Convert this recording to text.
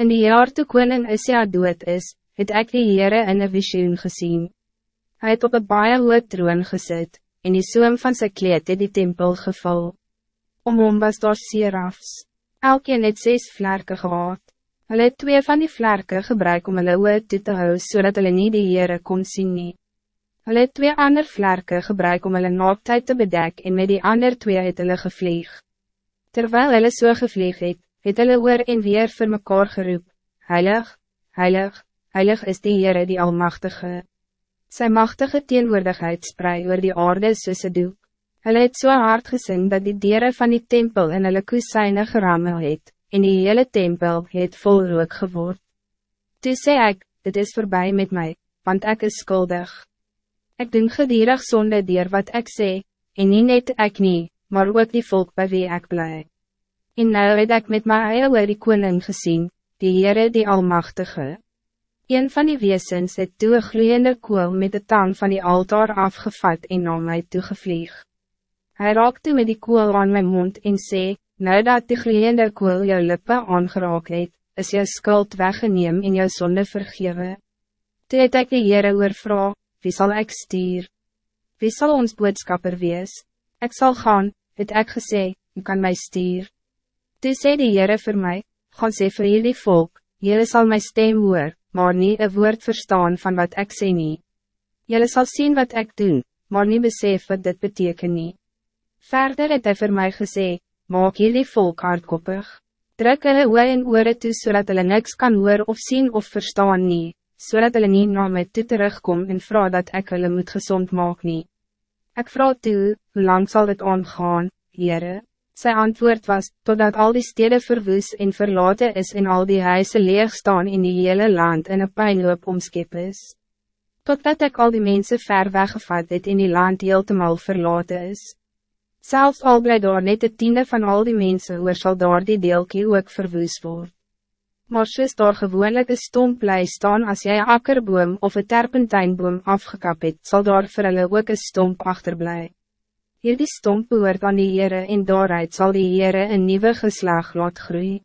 In die jaar toe koning Isia dood is, het ek die Heere in een visioen gezien. Hij het op een baie hoë troon gezet, en die zoom van zijn kleed het die tempel geval. Om hom was daar serafs. Elkeen het zes vlerken gehad. Hulle het twee van die vlerken gebruik om hulle oor toe te hou, so hulle nie die Heere kon sien nie. Hulle het twee ander vlerken gebruik om hulle naaktheid te bedek en met die ander twee het hulle gevlieg. Terwijl hulle so gevlieg het, het hulle oor en weer vir mekaar geroep, Heilig, Heilig, Heilig is die Heere die Almachtige. Sy machtige teenwoordigheid sprei oor die aarde soos een doek. Hulle het so hard gesing dat die dieren van die tempel in hulle koesyne gerammel het, en die hele tempel het vol rook geword. Toe sê ek, dit is voorbij met mij, want ik is skuldig. Ik doen gedierig zonde dier wat ik sê, en nie net ek nie, maar ook die volk bij wie ik blij. En nou het ek met my eie oor die koning gezien, die Heere die Almachtige. Een van die weesens het toe een gloeiende koel met de tang van die altaar afgevat en na my toegevlieg. Hij raakte met die koel aan mijn mond en sê, nou dat die gloeiende koel jou lippe aangeraak het, is jou skuld weggeneem en jou zonde vergewe. Toe het ek die Heere oorvra, wie zal ik stuur? Wie zal ons boodskapper wees? Ik zal gaan, het ek gesê, u kan mij stuur. Toe sê die Heere vir my, gaan sê vir jullie volk, jullie zal my stem hoor, maar niet een woord verstaan van wat ik sê nie. Jullie zal zien wat ik doe, maar niet besef wat dit beteken nie. Verder het hy vir my gesê, maak jullie volk hardkoppig, druk hulle oor en oore toe zodat hulle niks kan hoor of zien of verstaan nie, zodat hulle nie na my toe terugkom en vraag dat ik hulle moet gezond maak nie. Ek vraag toe, hoe lang zal het aangaan, Heere? Zijn antwoord was, totdat al die steden verwoes en verlaten is en al die huizen leeg staan in die hele land en een pijnloop omskip is. Totdat ik al die mensen ver weggevat het in die land heeltemal verlaten is. Zelfs al blij daar net de tiende van al die mensen oor sal daar die deelkie ook verwoes word. Maar soos daar gewoonlik een stomp bly staan als jij een akkerboom of een terpentijnboom afgekap het, sal daar vir hulle ook een stomp achterblij. Hierdie stomp behoort aan die Heere en daaruit zal die Heere een nieuwe geslag laat groeien.